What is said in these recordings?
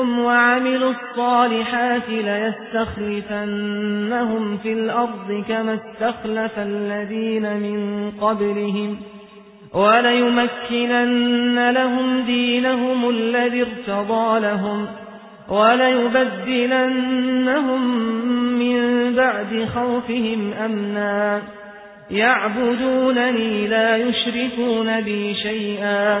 وعملوا الصالحات ليستخلفنهم في الأرض كما استخلف الذين من قبلهم وليمكنن لهم دينهم الذي ارتضى لهم وليبدلنهم من بعد خوفهم أمنا يعبدونني لا يشركون بي شيئا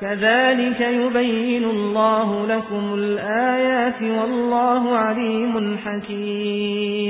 كذلك يبين الله لكم الآيات والله عليم حكيم.